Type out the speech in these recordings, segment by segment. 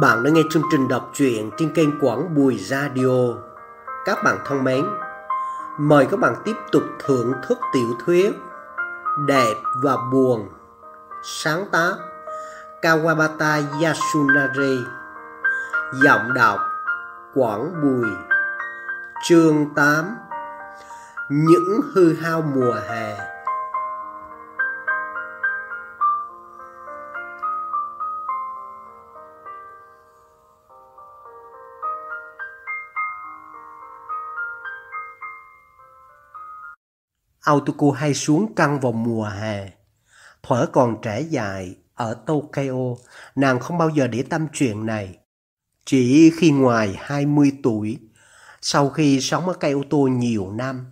Bạn đã nghe chương trình đọc truyện trên kênh Quảng Bùi Radio. Các bạn thân mến, mời các bạn tiếp tục thưởng thức tiểu thuyết Đẹp và Buồn Sáng tác Kawabata Yasunari Giọng đọc Quảng Bùi Chương 8 Những hư hao mùa hè Autoco hay xuống căng vào mùa hè. Thuở còn trẻ dài, ở Tokyo, nàng không bao giờ để tâm chuyện này. Chỉ khi ngoài 20 tuổi, sau khi sống ở cây ô tô nhiều năm,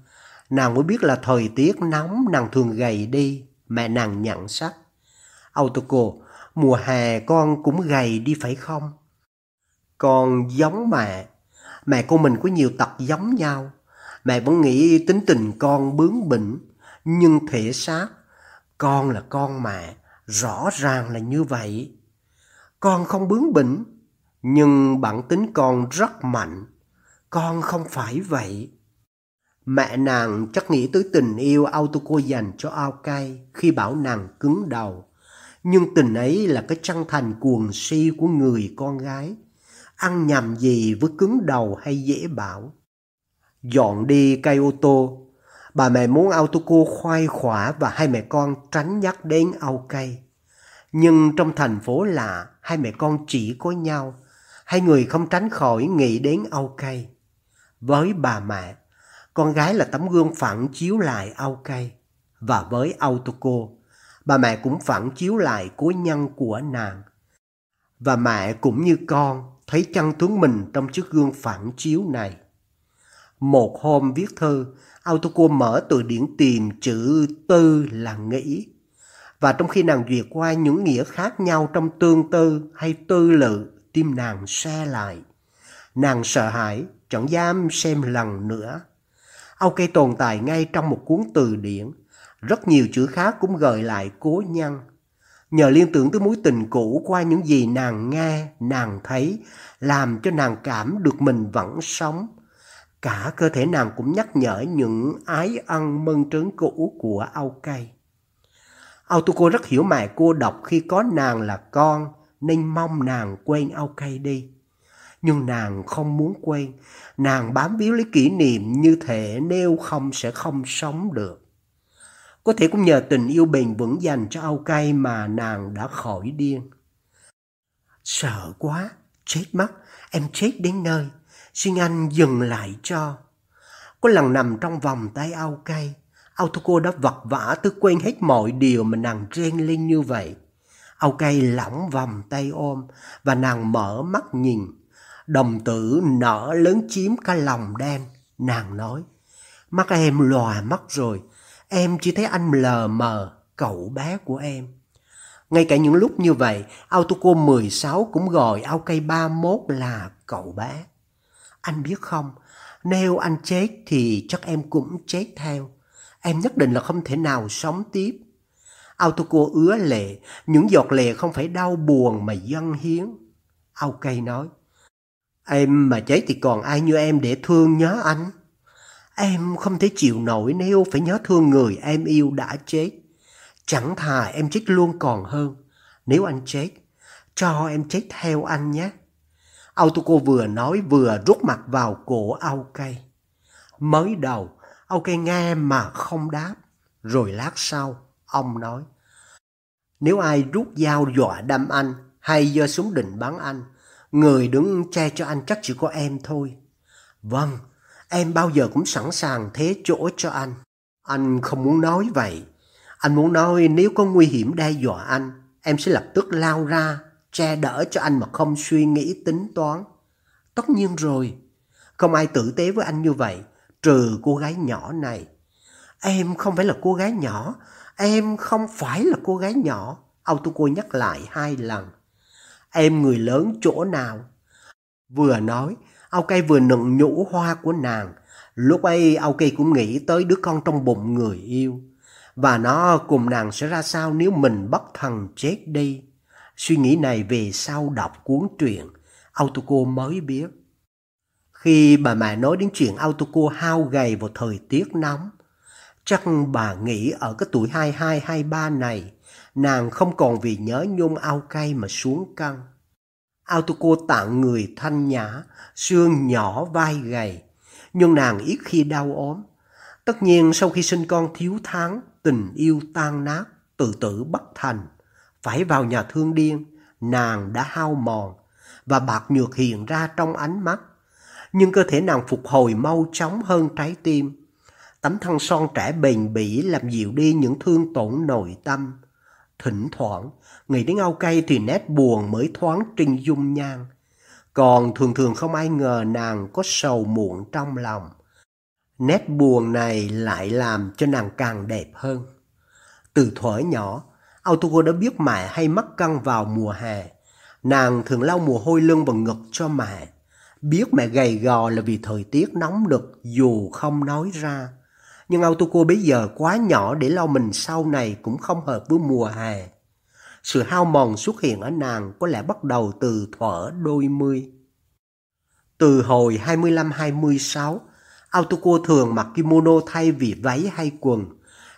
nàng mới biết là thời tiết nóng nàng thường gầy đi, mẹ nàng nhận sách. Autoco, mùa hè con cũng gầy đi phải không? Con giống mẹ, mẹ của mình có nhiều tật giống nhau. Mẹ vẫn nghĩ tính tình con bướng bỉnh, nhưng thể xác, con là con mẹ, rõ ràng là như vậy. Con không bướng bỉnh, nhưng bản tính con rất mạnh. Con không phải vậy. Mẹ nàng chắc nghĩ tới tình yêu Autoco dành cho ao cay khi bảo nàng cứng đầu. Nhưng tình ấy là cái chân thành cuồng si của người con gái. Ăn nhầm gì với cứng đầu hay dễ bảo. Dọn đi cây ô tô, bà mẹ muốn Autoco khoai khỏa và hai mẹ con tránh nhắc đến ao cây. Nhưng trong thành phố lạ hai mẹ con chỉ có nhau, hai người không tránh khỏi nghĩ đến ao cây. Với bà mẹ, con gái là tấm gương phản chiếu lại ao cây. Và với Autoco, bà mẹ cũng phản chiếu lại cố nhân của nàng. Và mẹ cũng như con thấy chân tướng mình trong chiếc gương phản chiếu này. Một hôm viết thư, Autoco mở từ điển tìm chữ tư là nghĩ. Và trong khi nàng duyệt qua những nghĩa khác nhau trong tương tư hay tư lự, tim nàng xe lại. Nàng sợ hãi, chẳng dám xem lần nữa. Âu cây tồn tại ngay trong một cuốn từ điển. Rất nhiều chữ khác cũng gợi lại cố nhân. Nhờ liên tưởng tới mối tình cũ qua những gì nàng nghe, nàng thấy, làm cho nàng cảm được mình vẫn sống, Cả cơ thể nàng cũng nhắc nhở những ái ân mân trớn cũ của Âu Cây. Autoco rất hiểu mẹ cô độc khi có nàng là con nên mong nàng quên Âu Cây đi. Nhưng nàng không muốn quên, nàng bám víu lấy kỷ niệm như thể nếu không sẽ không sống được. Có thể cũng nhờ tình yêu bền vững dành cho Âu Cây mà nàng đã khỏi điên. Sợ quá, chết mất, em chết đến nơi xin anh dừng lại cho. Có lần nằm trong vòng tay ao cây, ao cô đã vật vã tới quên hết mọi điều mà nàng rên lên như vậy. Ao cây lỏng vòng tay ôm và nàng mở mắt nhìn. Đồng tử nở lớn chiếm cả lòng đen. Nàng nói, mắt em lòa mắt rồi, em chỉ thấy anh lờ mờ, cậu bé của em. Ngay cả những lúc như vậy, Autoco 16 cũng gọi ao cây 31 là cậu bé. Anh biết không, nếu anh chết thì chắc em cũng chết theo. Em nhất định là không thể nào sống tiếp. Autoco ứa lệ, những giọt lệ không phải đau buồn mà dân hiến. Ok nói, em mà chết thì còn ai như em để thương nhớ anh. Em không thể chịu nổi nếu phải nhớ thương người em yêu đã chết. Chẳng thà em chết luôn còn hơn. Nếu anh chết, cho em chết theo anh nhé. Autoco vừa nói vừa rút mặt vào cổ Âu cây. Mới đầu, Âu cây nghe mà không đáp. Rồi lát sau, ông nói. Nếu ai rút dao dọa đâm anh hay giơ súng định bắn anh, người đứng che cho anh chắc chỉ có em thôi. Vâng, em bao giờ cũng sẵn sàng thế chỗ cho anh. Anh không muốn nói vậy. Anh muốn nói nếu có nguy hiểm đe dọa anh, em sẽ lập tức lao ra che đỡ cho anh mà không suy nghĩ tính toán. Tất nhiên rồi, không ai tử tế với anh như vậy, trừ cô gái nhỏ này. Em không phải là cô gái nhỏ, em không phải là cô gái nhỏ. Autoco nhắc lại hai lần. Em người lớn chỗ nào? Vừa nói, Âu cây vừa nựng nhũ hoa của nàng. Lúc ấy Âu cây cũng nghĩ tới đứa con trong bụng người yêu. Và nó cùng nàng sẽ ra sao nếu mình bất thần chết đi. Suy nghĩ này về sau đọc cuốn truyện, Autoco mới biết. Khi bà mẹ nói đến chuyện Autoco hao gầy vào thời tiết nóng, chắc bà nghĩ ở cái tuổi 22-23 này, nàng không còn vì nhớ nhung ao cay mà xuống căng. Autoco tặng người thanh nhã, xương nhỏ vai gầy, nhưng nàng ít khi đau ốm. Tất nhiên sau khi sinh con thiếu tháng, tình yêu tan nát, tự tử bất thành. Phải vào nhà thương điên, nàng đã hao mòn và bạc nhược hiện ra trong ánh mắt. Nhưng cơ thể nàng phục hồi mau chóng hơn trái tim. Tấm thân son trẻ bền bỉ làm dịu đi những thương tổn nội tâm. Thỉnh thoảng, nghĩ đến ao cây thì nét buồn mới thoáng trinh dung nhan. Còn thường thường không ai ngờ nàng có sầu muộn trong lòng. Nét buồn này lại làm cho nàng càng đẹp hơn. Từ thuở nhỏ, Autogo đã biết mẹ hay mắc căng vào mùa hè. Nàng thường lau mồ hôi lưng và ngực cho mẹ. Biết mẹ gầy gò là vì thời tiết nóng đực dù không nói ra. Nhưng Autoco bây giờ quá nhỏ để lau mình sau này cũng không hợp với mùa hè. Sự hao mòn xuất hiện ở nàng có lẽ bắt đầu từ thuở đôi mươi. Từ hồi 25-26, Autoco thường mặc kimono thay vì váy hay quần,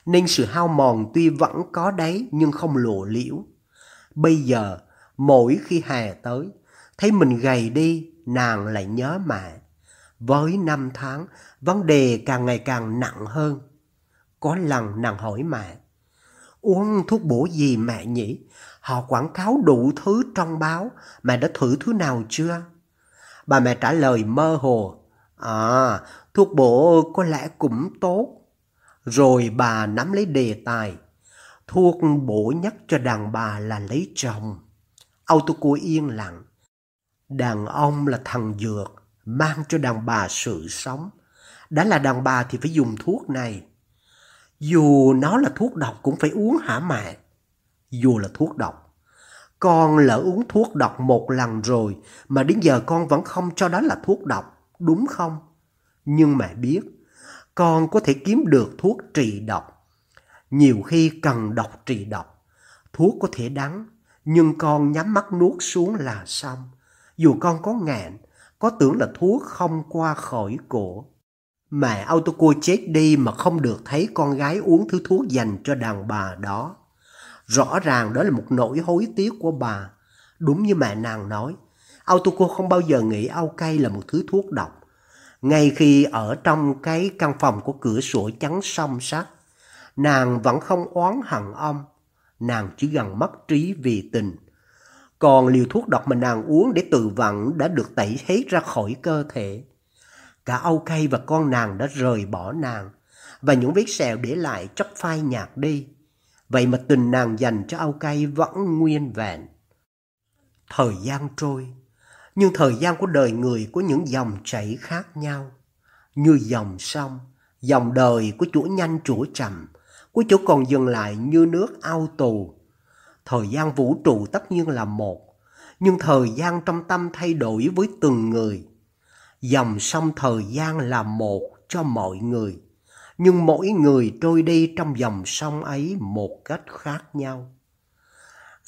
nên sự hao mòn tuy vẫn có đấy nhưng không lộ liễu. Bây giờ, mỗi khi hè tới, thấy mình gầy đi, nàng lại nhớ mẹ. Với năm tháng, vấn đề càng ngày càng nặng hơn. Có lần nàng hỏi mẹ, uống thuốc bổ gì mẹ nhỉ? Họ quảng cáo đủ thứ trong báo, mẹ đã thử thứ nào chưa? Bà mẹ trả lời mơ hồ, à, thuốc bổ có lẽ cũng tốt. Rồi bà nắm lấy đề tài, thuốc bổ nhất cho đàn bà là lấy chồng. Autoco yên lặng. Đàn ông là thằng dược, mang cho đàn bà sự sống. Đã là đàn bà thì phải dùng thuốc này. Dù nó là thuốc độc cũng phải uống hả mẹ? Dù là thuốc độc. Con lỡ uống thuốc độc một lần rồi mà đến giờ con vẫn không cho đó là thuốc độc, đúng không? Nhưng mẹ biết, con có thể kiếm được thuốc trị độc. Nhiều khi cần độc trị độc, thuốc có thể đắng, nhưng con nhắm mắt nuốt xuống là xong. Dù con có ngạn, có tưởng là thuốc không qua khỏi cổ. Mẹ Autoco chết đi mà không được thấy con gái uống thứ thuốc dành cho đàn bà đó. Rõ ràng đó là một nỗi hối tiếc của bà. Đúng như mẹ nàng nói, Autoco không bao giờ nghĩ ao cây là một thứ thuốc độc. Ngay khi ở trong cái căn phòng có cửa sổ trắng song sắt, nàng vẫn không oán hận ông. Nàng chỉ gần mất trí vì tình. Còn liều thuốc độc mà nàng uống để tự vận đã được tẩy hết ra khỏi cơ thể. Cả Âu Cây và con nàng đã rời bỏ nàng, và những vết sẹo để lại chóc phai nhạt đi. Vậy mà tình nàng dành cho Âu Cây vẫn nguyên vẹn. Thời gian trôi, nhưng thời gian của đời người có những dòng chảy khác nhau. Như dòng sông, dòng đời của chỗ nhanh chỗ chậm, của chỗ còn dừng lại như nước ao tù. Thời gian vũ trụ tất nhiên là một, nhưng thời gian trong tâm thay đổi với từng người. Dòng sông thời gian là một cho mọi người, nhưng mỗi người trôi đi trong dòng sông ấy một cách khác nhau.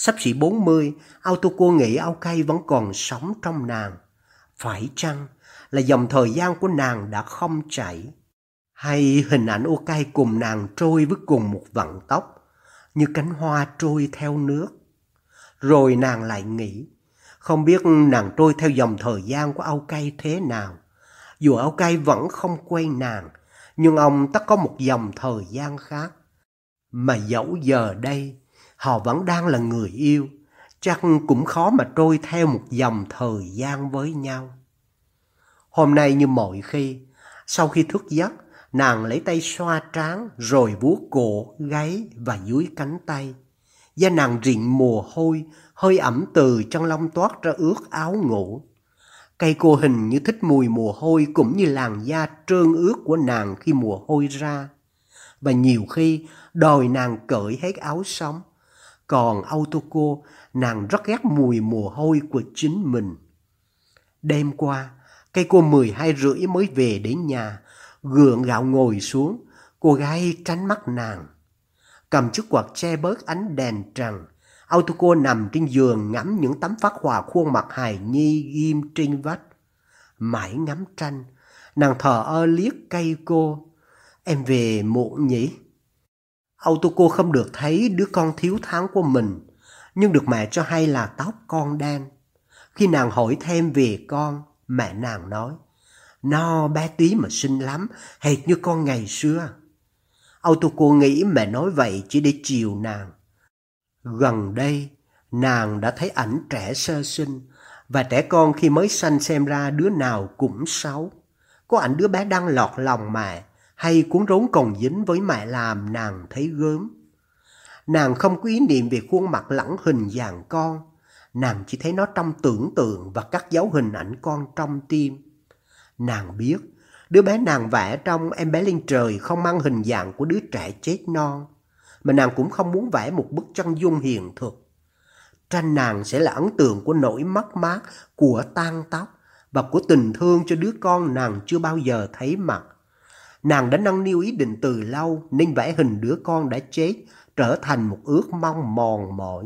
Sắp xỉ 40, Autoco nghĩ ao Cay vẫn còn sống trong nàng. Phải chăng là dòng thời gian của nàng đã không chảy? Hay hình ảnh ô Cay cùng nàng trôi với cùng một vận tốc, như cánh hoa trôi theo nước? Rồi nàng lại nghĩ, không biết nàng trôi theo dòng thời gian của âu Cay thế nào. Dù âu Cay vẫn không quen nàng, nhưng ông tất có một dòng thời gian khác. Mà dẫu giờ đây, họ vẫn đang là người yêu, chắc cũng khó mà trôi theo một dòng thời gian với nhau. Hôm nay như mọi khi, sau khi thức giấc, nàng lấy tay xoa trán rồi vuốt cổ, gáy và dưới cánh tay. Da nàng rịn mồ hôi, hơi ẩm từ trong lông toát ra ướt áo ngủ. Cây cô hình như thích mùi mồ hôi cũng như làn da trơn ướt của nàng khi mồ hôi ra. Và nhiều khi đòi nàng cởi hết áo sống. Còn Autoco, nàng rất ghét mùi mồ hôi của chính mình. Đêm qua, cây cô mười hai rưỡi mới về đến nhà, gượng gạo ngồi xuống, cô gái tránh mắt nàng. Cầm chiếc quạt che bớt ánh đèn trần, Autoco nằm trên giường ngắm những tấm phát họa khuôn mặt hài nhi ghim trên vách. Mãi ngắm tranh, nàng thờ ơ liếc cây cô. Em về muộn nhỉ? Autoco không được thấy đứa con thiếu tháng của mình, nhưng được mẹ cho hay là tóc con đen. Khi nàng hỏi thêm về con, mẹ nàng nói, "No bé tí mà xinh lắm, hệt như con ngày xưa. Autoco nghĩ mẹ nói vậy chỉ để chiều nàng. Gần đây, nàng đã thấy ảnh trẻ sơ sinh, và trẻ con khi mới sanh xem ra đứa nào cũng xấu. Có ảnh đứa bé đang lọt lòng mẹ, hay cuốn rốn còn dính với mẹ làm nàng thấy gớm. Nàng không có ý niệm về khuôn mặt lẫn hình dạng con, nàng chỉ thấy nó trong tưởng tượng và các dấu hình ảnh con trong tim. Nàng biết, đứa bé nàng vẽ trong em bé lên trời không mang hình dạng của đứa trẻ chết non, mà nàng cũng không muốn vẽ một bức chân dung hiện thực. Tranh nàng sẽ là ấn tượng của nỗi mất mát, của tan tóc và của tình thương cho đứa con nàng chưa bao giờ thấy mặt. Nàng đã nâng niu ý định từ lâu nên vẽ hình đứa con đã chết trở thành một ước mong mòn mỏi.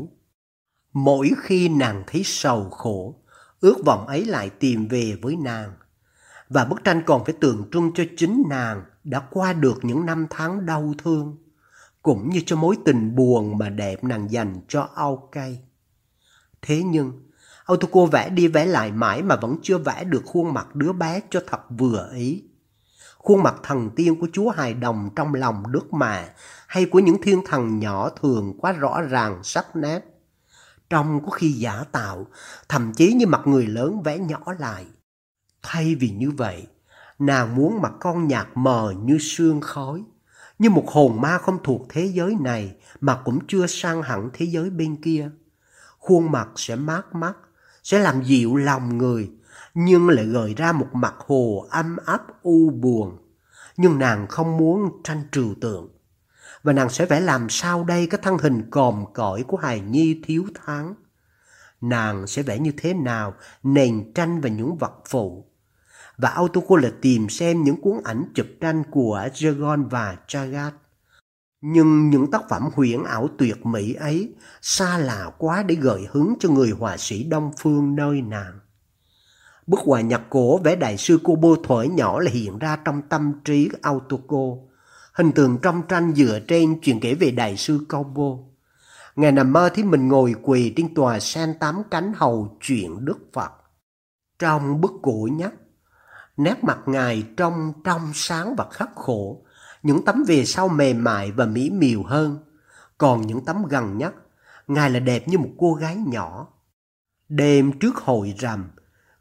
Mỗi khi nàng thấy sầu khổ, ước vọng ấy lại tìm về với nàng. Và bức tranh còn phải tượng trưng cho chính nàng đã qua được những năm tháng đau thương, cũng như cho mối tình buồn mà đẹp nàng dành cho ao cây. Thế nhưng, Autoco vẽ đi vẽ lại mãi mà vẫn chưa vẽ được khuôn mặt đứa bé cho thật vừa ý. Khuôn mặt thần tiên của Chúa hài đồng trong lòng Đức Mẹ hay của những thiên thần nhỏ thường quá rõ ràng sắc nét. Trong có khi giả tạo, thậm chí như mặt người lớn vẽ nhỏ lại. Thay vì như vậy, nàng muốn mặt con nhạt mờ như sương khói, như một hồn ma không thuộc thế giới này mà cũng chưa sang hẳn thế giới bên kia. Khuôn mặt sẽ mát mắt, sẽ làm dịu lòng người, nhưng lại gợi ra một mặt hồ âm áp u buồn. Nhưng nàng không muốn tranh trừu tượng. Và nàng sẽ vẽ làm sao đây cái thân hình còm cõi của hài nhi thiếu tháng. Nàng sẽ vẽ như thế nào nền tranh và những vật phụ. Và Autoco là tìm xem những cuốn ảnh chụp tranh của Jagon và Chagat. Nhưng những tác phẩm huyền ảo tuyệt mỹ ấy xa lạ quá để gợi hứng cho người họa sĩ Đông Phương nơi nàng. Bức họa nhạc cổ vẽ đại sư Kobo thổi nhỏ là hiện ra trong tâm trí Autoco. Hình tượng trong tranh dựa trên chuyện kể về đại sư Kobo. Ngài nằm mơ thấy mình ngồi quỳ trên tòa sen tám cánh hầu chuyện Đức Phật. Trong bức cổ nhất, nét mặt Ngài trong trong sáng và khắc khổ, những tấm về sau mềm mại và mỹ miều hơn. Còn những tấm gần nhất, Ngài là đẹp như một cô gái nhỏ. Đêm trước hội rằm,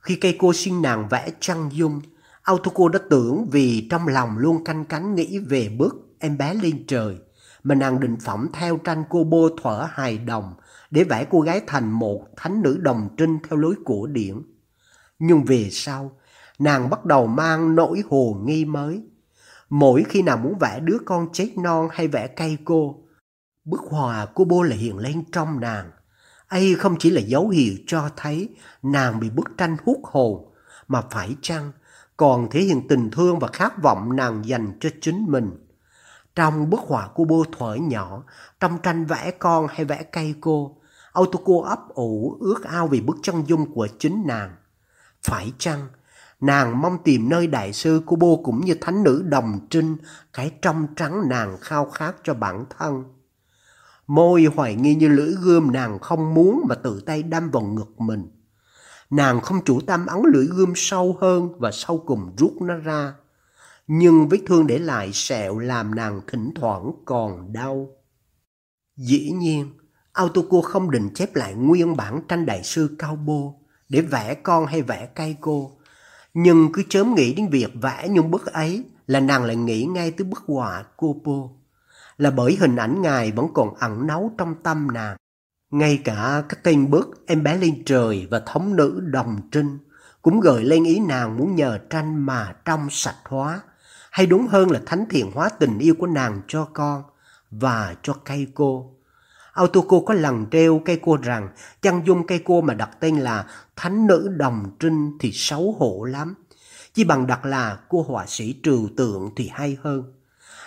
khi cây cô xin nàng vẽ trăng dung, Autoco đã tưởng vì trong lòng luôn canh cánh nghĩ về bước em bé lên trời mà nàng định phẩm theo tranh cô bô thở hài đồng để vẽ cô gái thành một thánh nữ đồng trinh theo lối cổ điển. Nhưng về sau, nàng bắt đầu mang nỗi hồ nghi mới. Mỗi khi nàng muốn vẽ đứa con chết non hay vẽ cây cô, bức hòa cô bô lại hiện lên trong nàng ấy không chỉ là dấu hiệu cho thấy nàng bị bức tranh hút hồn, mà phải chăng còn thể hiện tình thương và khát vọng nàng dành cho chính mình. Trong bức họa của bô thuở nhỏ, trong tranh vẽ con hay vẽ cây cô, Autoco ấp ủ ước ao vì bức chân dung của chính nàng. Phải chăng, nàng mong tìm nơi đại sư của bô cũng như thánh nữ đồng trinh, cái trong trắng nàng khao khát cho bản thân. Môi hoài nghi như lưỡi gươm nàng không muốn mà tự tay đâm vào ngực mình. Nàng không chủ tâm ấn lưỡi gươm sâu hơn và sau cùng rút nó ra nhưng vết thương để lại sẹo làm nàng thỉnh thoảng còn đau. Dĩ nhiên, Autoco không định chép lại nguyên bản tranh đại sư Cao Bô để vẽ con hay vẽ cây cô. Nhưng cứ chớm nghĩ đến việc vẽ những bức ấy là nàng lại nghĩ ngay tới bức họa cô Bô. Là bởi hình ảnh ngài vẫn còn ẩn náu trong tâm nàng. Ngay cả cái tên bước em bé lên trời và thống nữ đồng trinh cũng gợi lên ý nàng muốn nhờ tranh mà trong sạch hóa, hay đúng hơn là thánh thiện hóa tình yêu của nàng cho con và cho cây cô. Autoco có lần treo cây cô rằng, chăn dung cây cô mà đặt tên là Thánh nữ đồng trinh thì xấu hổ lắm. Chỉ bằng đặt là cô họa sĩ trừu tượng thì hay hơn.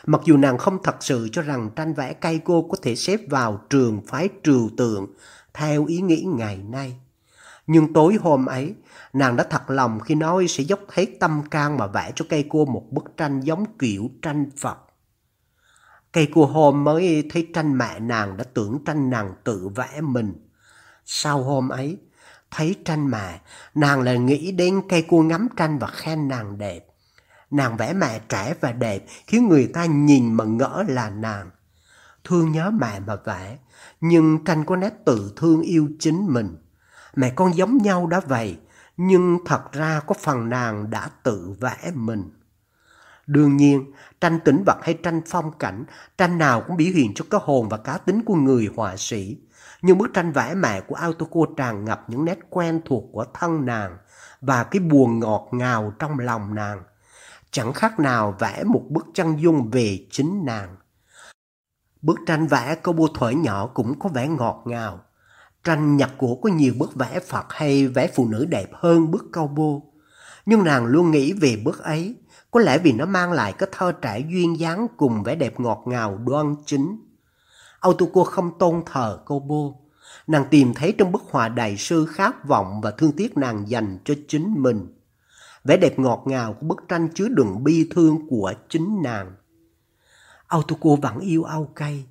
Mặc dù nàng không thật sự cho rằng tranh vẽ cây cô có thể xếp vào trường phái trừu tượng theo ý nghĩ ngày nay. Nhưng tối hôm ấy, nàng đã thật lòng khi nói sẽ dốc hết tâm can mà vẽ cho cây cô một bức tranh giống kiểu tranh Phật. Cây cua hôm mới thấy tranh mẹ nàng đã tưởng tranh nàng tự vẽ mình. Sau hôm ấy, thấy tranh mẹ, nàng lại nghĩ đến cây cua ngắm tranh và khen nàng đẹp. Nàng vẽ mẹ trẻ và đẹp khiến người ta nhìn mà ngỡ là nàng. Thương nhớ mẹ mà vẽ, nhưng tranh có nét tự thương yêu chính mình. Mẹ con giống nhau đã vậy, nhưng thật ra có phần nàng đã tự vẽ mình. Đương nhiên, tranh tĩnh vật hay tranh phong cảnh, tranh nào cũng biểu hiện cho cái hồn và cá tính của người họa sĩ. Nhưng bức tranh vẽ mẹ của Autoco tràn ngập những nét quen thuộc của thân nàng và cái buồn ngọt ngào trong lòng nàng. Chẳng khác nào vẽ một bức chân dung về chính nàng. Bức tranh vẽ có bô thuở nhỏ cũng có vẻ ngọt ngào. Tranh nhặt của có nhiều bức vẽ Phật hay vẽ phụ nữ đẹp hơn bức cao bô. Nhưng nàng luôn nghĩ về bức ấy, có lẽ vì nó mang lại cái thơ trẻ duyên dáng cùng vẻ đẹp ngọt ngào đoan chính. Autoco không tôn thờ cô bô. Nàng tìm thấy trong bức họa đại sư khát vọng và thương tiếc nàng dành cho chính mình. Vẻ đẹp ngọt ngào của bức tranh chứa đựng bi thương của chính nàng. Autoco vẫn yêu Âu cây,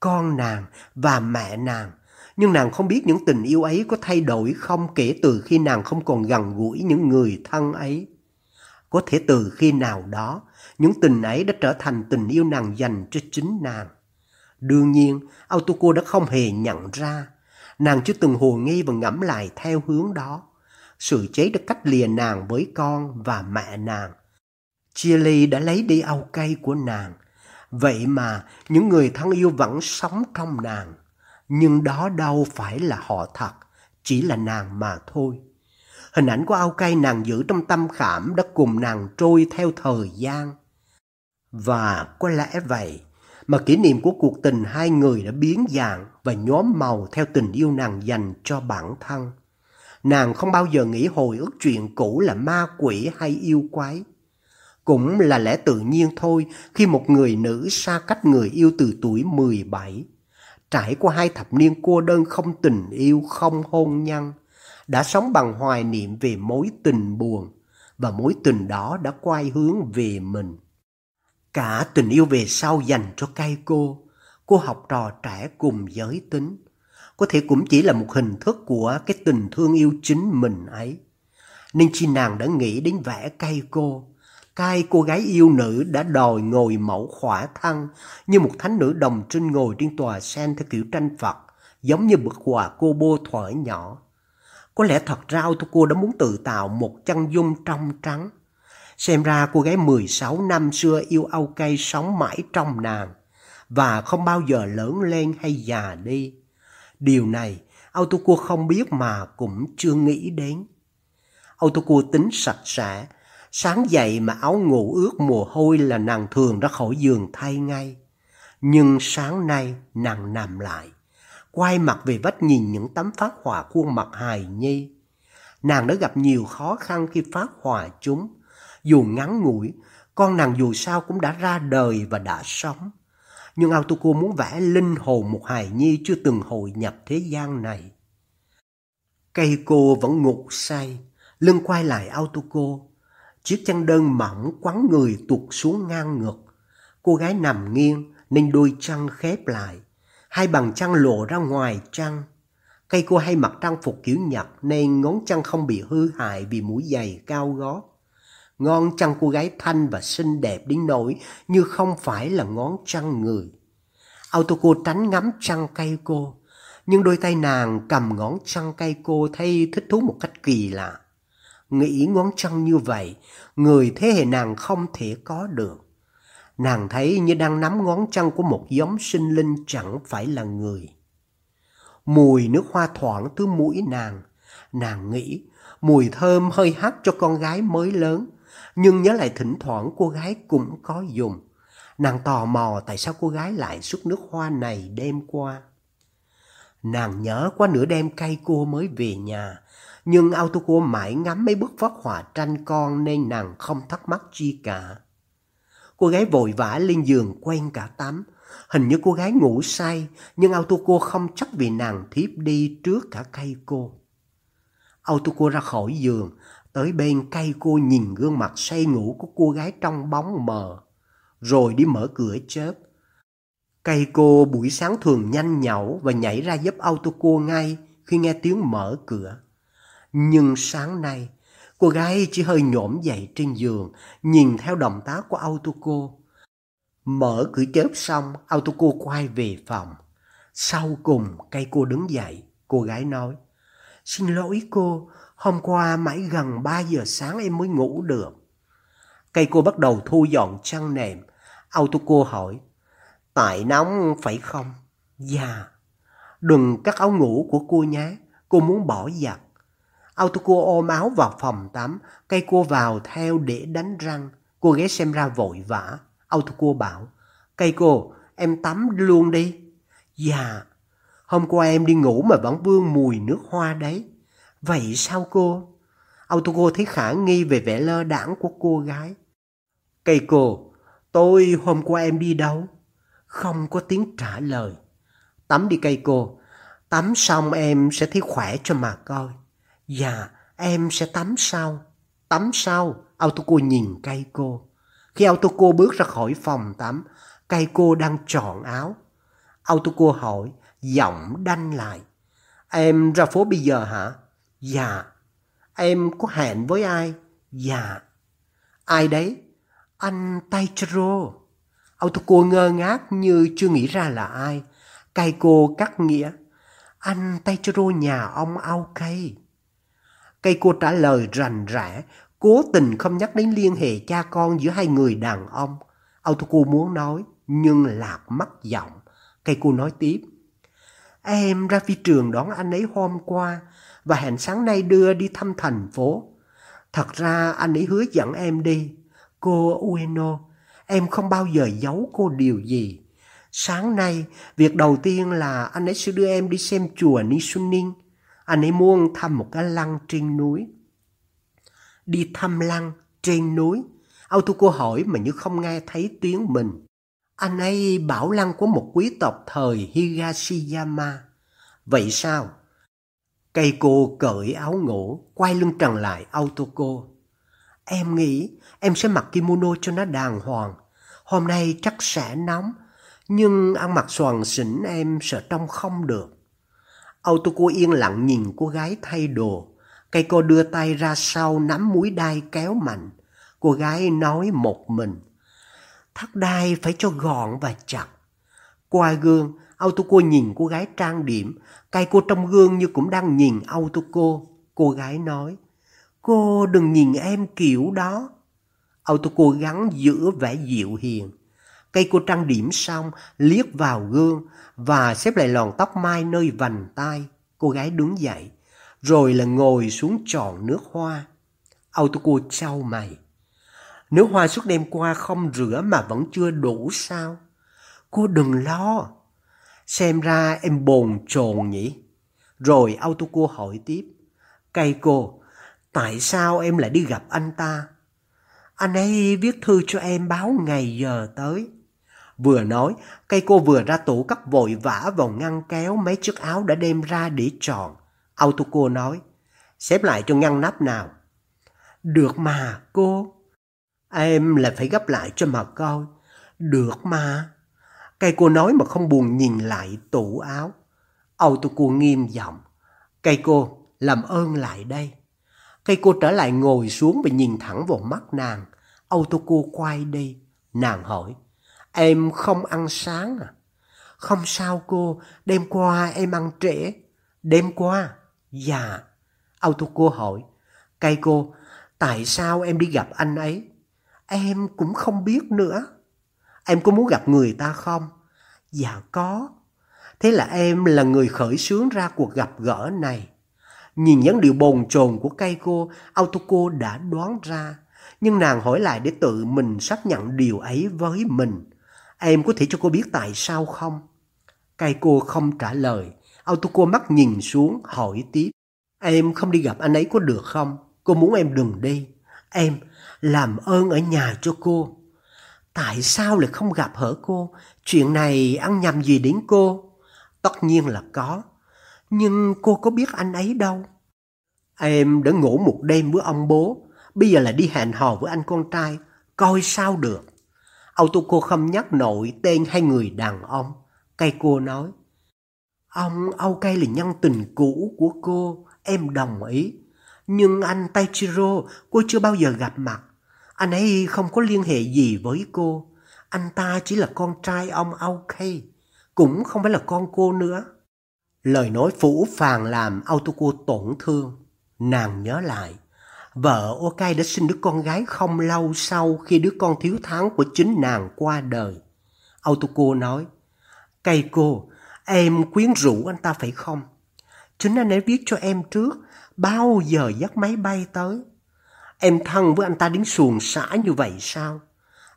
con nàng và mẹ nàng. Nhưng nàng không biết những tình yêu ấy có thay đổi không kể từ khi nàng không còn gần gũi những người thân ấy. Có thể từ khi nào đó, những tình ấy đã trở thành tình yêu nàng dành cho chính nàng. Đương nhiên, Autoco đã không hề nhận ra. Nàng chưa từng hồ nghi và ngẫm lại theo hướng đó. Sự chế đã cách lìa nàng với con và mẹ nàng. Chia ly đã lấy đi ao cây của nàng. Vậy mà những người thân yêu vẫn sống trong nàng. Nhưng đó đâu phải là họ thật, chỉ là nàng mà thôi. Hình ảnh của ao cây nàng giữ trong tâm khảm đã cùng nàng trôi theo thời gian. Và có lẽ vậy mà kỷ niệm của cuộc tình hai người đã biến dạng và nhóm màu theo tình yêu nàng dành cho bản thân. Nàng không bao giờ nghĩ hồi ức chuyện cũ là ma quỷ hay yêu quái. Cũng là lẽ tự nhiên thôi khi một người nữ xa cách người yêu từ tuổi 17. Trải qua hai thập niên cô đơn không tình yêu, không hôn nhân đã sống bằng hoài niệm về mối tình buồn và mối tình đó đã quay hướng về mình. Cả tình yêu về sau dành cho cây cô, cô học trò trẻ cùng giới tính, có thể cũng chỉ là một hình thức của cái tình thương yêu chính mình ấy. Nên chi nàng đã nghĩ đến vẽ cây cô, cai cô gái yêu nữ đã đòi ngồi mẫu khỏa thân như một thánh nữ đồng trinh ngồi trên tòa sen theo kiểu tranh Phật, giống như bức họa cô bô thuở nhỏ. Có lẽ thật ra Autoco đã muốn tự tạo một chân dung trong trắng. Xem ra cô gái 16 năm xưa yêu Âu cây sống mãi trong nàng và không bao giờ lớn lên hay già đi. Điều này Autoco không biết mà cũng chưa nghĩ đến. Autoco tính sạch sẽ, sáng dậy mà áo ngủ ướt mồ hôi là nàng thường ra khỏi giường thay ngay. Nhưng sáng nay nàng nằm lại quay mặt về vách nhìn những tấm phát họa khuôn mặt hài nhi. Nàng đã gặp nhiều khó khăn khi phát họa chúng. Dù ngắn ngủi, con nàng dù sao cũng đã ra đời và đã sống. Nhưng Autoco muốn vẽ linh hồn một hài nhi chưa từng hội nhập thế gian này. Cây cô vẫn ngục say, lưng quay lại Autoco. Chiếc chân đơn mỏng quắn người tuột xuống ngang ngực. Cô gái nằm nghiêng nên đôi chân khép lại hai bàn chân lộ ra ngoài chân. Cây cô hay mặc trang phục kiểu Nhật nên ngón chân không bị hư hại vì mũi giày cao gót. Ngón chân cô gái thanh và xinh đẹp đến nỗi như không phải là ngón chân người. Autoco tránh ngắm chân cây cô, nhưng đôi tay nàng cầm ngón chân cây cô thấy thích thú một cách kỳ lạ. Nghĩ ngón chân như vậy, người thế hệ nàng không thể có được. Nàng thấy như đang nắm ngón chân của một giống sinh linh chẳng phải là người. Mùi nước hoa thoảng từ mũi nàng. Nàng nghĩ mùi thơm hơi hắt cho con gái mới lớn. Nhưng nhớ lại thỉnh thoảng cô gái cũng có dùng. Nàng tò mò tại sao cô gái lại xuất nước hoa này đêm qua. Nàng nhớ qua nửa đêm cay cô mới về nhà. Nhưng auto cô mãi ngắm mấy bức phát họa tranh con nên nàng không thắc mắc chi cả. Cô gái vội vã lên giường quen cả tắm. Hình như cô gái ngủ say, nhưng Autoco không chắc vì nàng thiếp đi trước cả cây cô. Autoco ra khỏi giường, tới bên cây cô nhìn gương mặt say ngủ của cô gái trong bóng mờ, rồi đi mở cửa chớp. Cây cô buổi sáng thường nhanh nhẩu và nhảy ra giúp Autoco ngay khi nghe tiếng mở cửa. Nhưng sáng nay, cô gái chỉ hơi nhổm dậy trên giường, nhìn theo động tác của Autoco. Mở cửa chớp xong, Autoco quay về phòng. Sau cùng, cây cô đứng dậy, cô gái nói. Xin lỗi cô, hôm qua mãi gần 3 giờ sáng em mới ngủ được. Cây cô bắt đầu thu dọn chăn nệm. Autoco hỏi, tại nóng phải không? Dạ. Đừng cắt áo ngủ của cô nhé, cô muốn bỏ giặt. Autoco ôm áo vào phòng tắm, cây cô vào theo để đánh răng. Cô ghé xem ra vội vã. Autoco bảo, cây cô, em tắm luôn đi. Dạ, hôm qua em đi ngủ mà vẫn vương mùi nước hoa đấy. Vậy sao cô? Autoco thấy khả nghi về vẻ lơ đãng của cô gái. Cây cô, tôi hôm qua em đi đâu? Không có tiếng trả lời. Tắm đi cây cô, tắm xong em sẽ thấy khỏe cho mà coi. Dạ, em sẽ tắm sau. Tắm sau, Autoco nhìn cây cô. Khi Autoco bước ra khỏi phòng tắm, cây cô đang chọn áo. Autoco hỏi, giọng đanh lại. Em ra phố bây giờ hả? Dạ. Em có hẹn với ai? Dạ. Ai đấy? Anh Taichiro. Autoco ngơ ngác như chưa nghĩ ra là ai. Kaiko cô cắt nghĩa. Anh Taichiro nhà ông Aokai. Kaiko cô trả lời rành rẽ, cố tình không nhắc đến liên hệ cha con giữa hai người đàn ông. Autoco muốn nói, nhưng lạc mắt giọng. Kaiko cô nói tiếp. Em ra phi trường đón anh ấy hôm qua và hẹn sáng nay đưa đi thăm thành phố. Thật ra anh ấy hứa dẫn em đi. Cô Ueno, em không bao giờ giấu cô điều gì. Sáng nay, việc đầu tiên là anh ấy sẽ đưa em đi xem chùa Nisunin. Anh ấy muốn thăm một cái lăng trên núi. Đi thăm lăng trên núi. Autoco hỏi mà như không nghe thấy tiếng mình. Anh ấy bảo lăng của một quý tộc thời Higashiyama. Vậy sao? Cây cô cởi áo ngủ, quay lưng trần lại Autoco. Em nghĩ em sẽ mặc kimono cho nó đàng hoàng. Hôm nay chắc sẽ nóng, nhưng ăn mặc xoàn xỉn em sợ trông không được. Autoco yên lặng nhìn cô gái thay đồ. Cây cô đưa tay ra sau nắm mũi đai kéo mạnh. Cô gái nói một mình. Thắt đai phải cho gọn và chặt. Qua gương, Autoco nhìn cô gái trang điểm. Cây cô trong gương như cũng đang nhìn Autoco. Cô gái nói. Cô đừng nhìn em kiểu đó. Autoco gắn giữ vẻ dịu hiền. Cây cô trang điểm xong, liếc vào gương và xếp lại lọn tóc mai nơi vành tai. Cô gái đứng dậy, rồi là ngồi xuống tròn nước hoa. Autoco trao mày. Nước hoa suốt đêm qua không rửa mà vẫn chưa đủ sao? Cô đừng lo. Xem ra em bồn chồn nhỉ? Rồi Autoco hỏi tiếp. Cây cô, tại sao em lại đi gặp anh ta? Anh ấy viết thư cho em báo ngày giờ tới. Vừa nói, cây cô vừa ra tủ cấp vội vã vào ngăn kéo mấy chiếc áo đã đem ra để tròn. Autoco nói, xếp lại cho ngăn nắp nào. Được mà, cô. Em lại phải gấp lại cho mà coi. Được mà. Cây cô nói mà không buồn nhìn lại tủ áo. Autoco nghiêm giọng. Cây cô, làm ơn lại đây. Cây cô trở lại ngồi xuống và nhìn thẳng vào mắt nàng. Autoco quay đi. Nàng hỏi. Em không ăn sáng à? Không sao cô, đêm qua em ăn trễ. Đêm qua? Dạ. Autoco hỏi. Cây cô, tại sao em đi gặp anh ấy? Em cũng không biết nữa. Em có muốn gặp người ta không? Dạ có. Thế là em là người khởi xướng ra cuộc gặp gỡ này. Nhìn những điều bồn chồn của cây cô, Autoco đã đoán ra. Nhưng nàng hỏi lại để tự mình xác nhận điều ấy với mình. Em có thể cho cô biết tại sao không? Cây cô không trả lời. Autoco mắt nhìn xuống hỏi tiếp. Em không đi gặp anh ấy có được không? Cô muốn em đừng đi. Em làm ơn ở nhà cho cô. Tại sao lại không gặp hở cô? Chuyện này ăn nhầm gì đến cô? Tất nhiên là có. Nhưng cô có biết anh ấy đâu. Em đã ngủ một đêm với ông bố. Bây giờ là đi hẹn hò với anh con trai. Coi sao được. Autoco không nhắc nổi tên hai người đàn ông. Cây cô nói. Ông Âu Cây là nhân tình cũ của cô. Em đồng ý. Nhưng anh Taichiro, cô chưa bao giờ gặp mặt. Anh ấy không có liên hệ gì với cô. Anh ta chỉ là con trai ông OK. Cũng không phải là con cô nữa. Lời nói phủ phàng làm Autoco tổn thương. Nàng nhớ lại. Vợ Okai đã sinh đứa con gái không lâu sau khi đứa con thiếu tháng của chính nàng qua đời. Autoco nói. Cây cô, em quyến rũ anh ta phải không? Chính anh ấy viết cho em trước bao giờ dắt máy bay tới. Em thân với anh ta đến xuồng xã như vậy sao?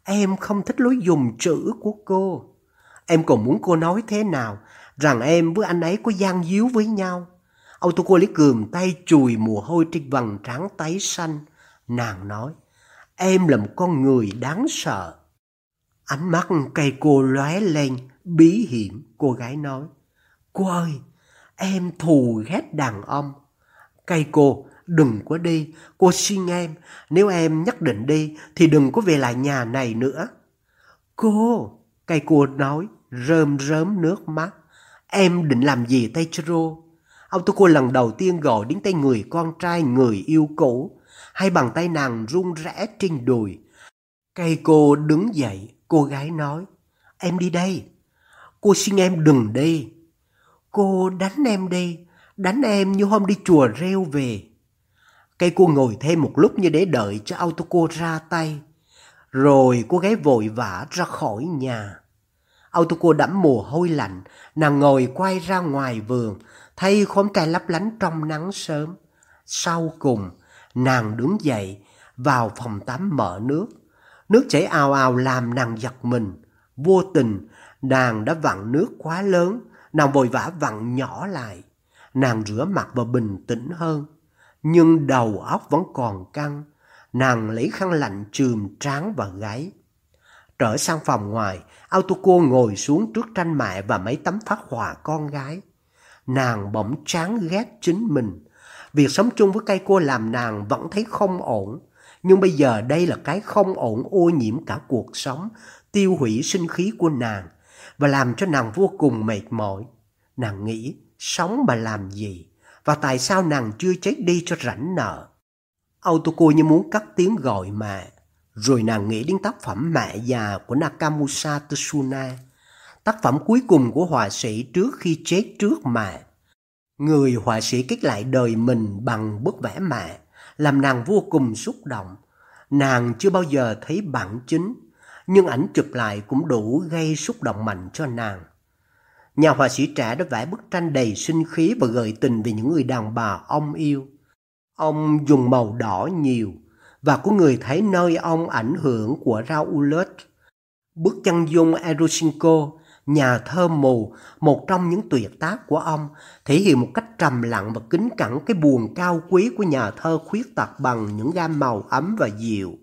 Em không thích lối dùng chữ của cô. Em còn muốn cô nói thế nào? Rằng em với anh ấy có gian díu với nhau. Âu cô lấy cườm tay chùi mồ hôi trên vầng trán tái xanh. Nàng nói, em là một con người đáng sợ. Ánh mắt cây cô lóe lên, bí hiểm, cô gái nói. Cô ơi, em thù ghét đàn ông. Cây cô, đừng có đi, cô xin em, nếu em nhất định đi thì đừng có về lại nhà này nữa. Cô, cây cô nói, rơm rớm nước mắt, em định làm gì Taytro? Ông tổ cô lần đầu tiên gọi đến tay người con trai người yêu cũ, hai bàn tay nàng run rẽ trên đùi. Cây cô đứng dậy, cô gái nói, em đi đây. Cô xin em đừng đi. Cô đánh em đi, đánh em như hôm đi chùa reo về. Cây cô ngồi thêm một lúc như để đợi cho Autoco ra tay. Rồi cô gái vội vã ra khỏi nhà. Autoco đẫm mồ hôi lạnh, nàng ngồi quay ra ngoài vườn, thấy khóm cây lấp lánh trong nắng sớm. Sau cùng, nàng đứng dậy, vào phòng tắm mở nước. Nước chảy ào ào làm nàng giật mình. Vô tình, nàng đã vặn nước quá lớn, nàng vội vã vặn nhỏ lại. Nàng rửa mặt và bình tĩnh hơn nhưng đầu óc vẫn còn căng. Nàng lấy khăn lạnh chườm trán và gáy. Trở sang phòng ngoài, Autoco ngồi xuống trước tranh mẹ và mấy tấm phát họa con gái. Nàng bỗng chán ghét chính mình. Việc sống chung với cây cô làm nàng vẫn thấy không ổn. Nhưng bây giờ đây là cái không ổn ô nhiễm cả cuộc sống, tiêu hủy sinh khí của nàng và làm cho nàng vô cùng mệt mỏi. Nàng nghĩ, sống mà làm gì? Và tại sao nàng chưa chết đi cho rảnh nợ. Autoco như muốn cắt tiếng gọi mẹ, rồi nàng nghĩ đến tác phẩm Mẹ già của Nakamusa Tsuna, tác phẩm cuối cùng của họa sĩ trước khi chết trước mẹ. Người họa sĩ kết lại đời mình bằng bức vẽ mẹ, làm nàng vô cùng xúc động. Nàng chưa bao giờ thấy bản chính, nhưng ảnh chụp lại cũng đủ gây xúc động mạnh cho nàng. Nhà họa sĩ trẻ đã vẽ bức tranh đầy sinh khí và gợi tình về những người đàn bà ông yêu. Ông dùng màu đỏ nhiều và có người thấy nơi ông ảnh hưởng của Raulet. Bức chân dung Eroshinko, nhà thơ mù, một trong những tuyệt tác của ông, thể hiện một cách trầm lặng và kính cẩn cái buồn cao quý của nhà thơ khuyết tật bằng những gam màu ấm và dịu.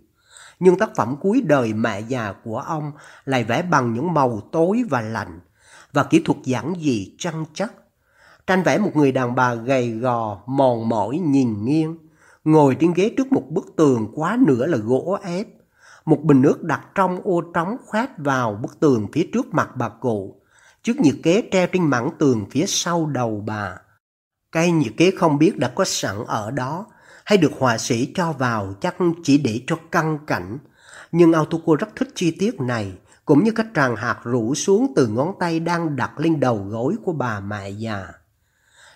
Nhưng tác phẩm cuối đời mẹ già của ông lại vẽ bằng những màu tối và lạnh, và kỹ thuật giản dị chăn chắc. Tranh vẽ một người đàn bà gầy gò, mòn mỏi nhìn nghiêng, ngồi trên ghế trước một bức tường quá nửa là gỗ ép. Một bình nước đặt trong ô trống khoét vào bức tường phía trước mặt bà cụ, chiếc nhiệt kế treo trên mảng tường phía sau đầu bà. Cây nhiệt kế không biết đã có sẵn ở đó, hay được họa sĩ cho vào chắc chỉ để cho căng cảnh. Nhưng Autoco rất thích chi tiết này, cũng như các tràng hạt rủ xuống từ ngón tay đang đặt lên đầu gối của bà mẹ già.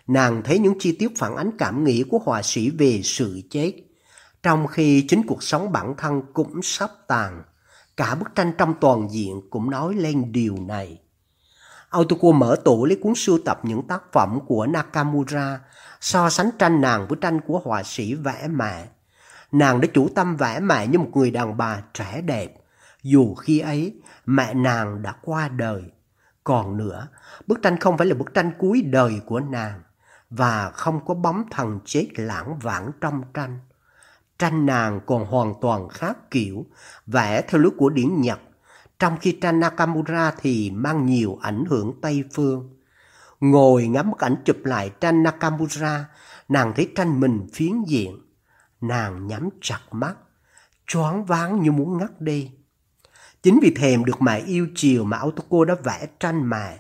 Nàng thấy những chi tiết phản ánh cảm nghĩ của họa sĩ về sự chết, trong khi chính cuộc sống bản thân cũng sắp tàn. Cả bức tranh trong toàn diện cũng nói lên điều này. Autoco mở tủ lấy cuốn sưu tập những tác phẩm của Nakamura, so sánh tranh nàng với tranh của họa sĩ vẽ mẹ. Nàng đã chủ tâm vẽ mẹ như một người đàn bà trẻ đẹp, dù khi ấy mẹ nàng đã qua đời. Còn nữa, bức tranh không phải là bức tranh cuối đời của nàng và không có bóng thần chết lãng vãng trong tranh. Tranh nàng còn hoàn toàn khác kiểu, vẽ theo lối của điển Nhật, trong khi tranh Nakamura thì mang nhiều ảnh hưởng Tây Phương. Ngồi ngắm bức ảnh chụp lại tranh Nakamura, nàng thấy tranh mình phiến diện. Nàng nhắm chặt mắt, choáng váng như muốn ngất đi. Chính vì thèm được mẹ yêu chiều mà Autoco đã vẽ tranh mẹ.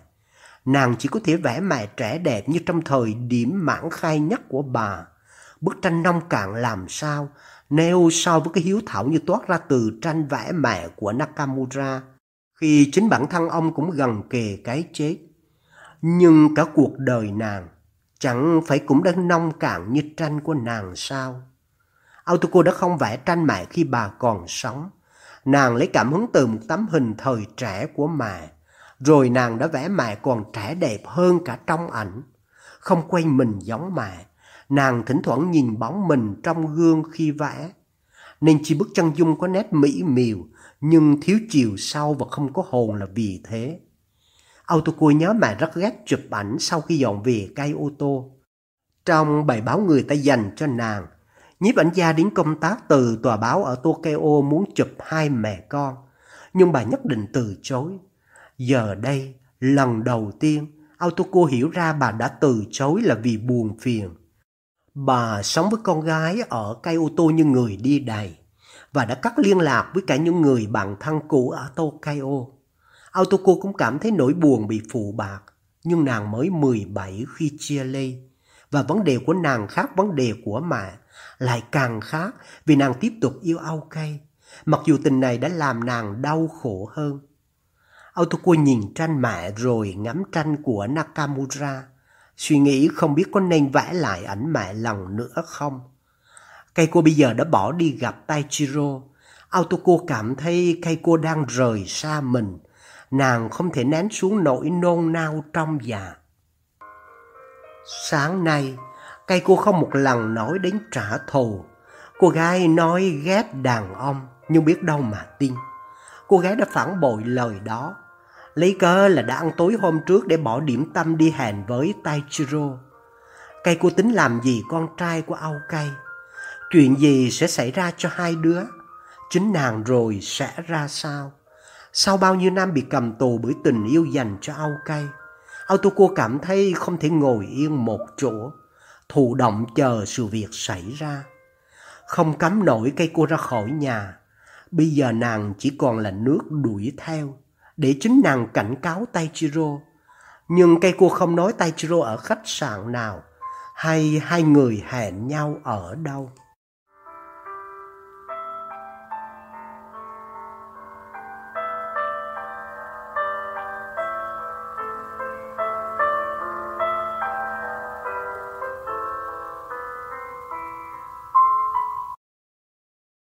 Nàng chỉ có thể vẽ mẹ trẻ đẹp như trong thời điểm mãn khai nhất của bà. Bức tranh nông cạn làm sao, nêu so với cái hiếu thảo như toát ra từ tranh vẽ mẹ của Nakamura, khi chính bản thân ông cũng gần kề cái chết. Nhưng cả cuộc đời nàng, chẳng phải cũng đã nông cạn như tranh của nàng sao? Autoco đã không vẽ tranh mẹ khi bà còn sống. Nàng lấy cảm hứng từ một tấm hình thời trẻ của mẹ. Rồi nàng đã vẽ mẹ còn trẻ đẹp hơn cả trong ảnh. Không quay mình giống mẹ. Nàng thỉnh thoảng nhìn bóng mình trong gương khi vẽ. Nên chỉ bức chân dung có nét mỹ miều, nhưng thiếu chiều sâu và không có hồn là vì thế. Autocua nhớ mẹ rất ghét chụp ảnh sau khi dọn về cây ô tô. Trong bài báo người ta dành cho nàng, nhiếp ảnh gia đến công tác từ tòa báo ở Tokyo muốn chụp hai mẹ con, nhưng bà nhất định từ chối. Giờ đây, lần đầu tiên, Autoco hiểu ra bà đã từ chối là vì buồn phiền. Bà sống với con gái ở cây ô tô như người đi đầy và đã cắt liên lạc với cả những người bạn thân cũ ở Tokyo. Autoco cũng cảm thấy nỗi buồn bị phụ bạc, nhưng nàng mới 17 khi chia ly. Và vấn đề của nàng khác vấn đề của mẹ, lại càng khác vì nàng tiếp tục yêu Âu cây. Mặc dù tình này đã làm nàng đau khổ hơn. Autoco nhìn tranh mẹ rồi ngắm tranh của Nakamura. Suy nghĩ không biết có nên vẽ lại ảnh mẹ lần nữa không. Cây cô bây giờ đã bỏ đi gặp Taichiro. Autoco cảm thấy cây cô đang rời xa mình. Nàng không thể nén xuống nỗi nôn nao trong dạ. Sáng nay, cây cô không một lần nói đến trả thù. Cô gái nói ghét đàn ông, nhưng biết đâu mà tin. Cô gái đã phản bội lời đó Lấy cớ là đã ăn tối hôm trước để bỏ điểm tâm đi hẹn với Taichiro. Cây cô tính làm gì con trai của Âu Cây? Chuyện gì sẽ xảy ra cho hai đứa? Chính nàng rồi sẽ ra sao? Sau bao nhiêu năm bị cầm tù bởi tình yêu dành cho Âu Cây, Autoco cảm thấy không thể ngồi yên một chỗ, thụ động chờ sự việc xảy ra. Không cấm nổi cây cô ra khỏi nhà, bây giờ nàng chỉ còn là nước đuổi theo để chính nàng cảnh cáo Taichiro. Nhưng cây cô không nói Taichiro ở khách sạn nào hay hai người hẹn nhau ở đâu.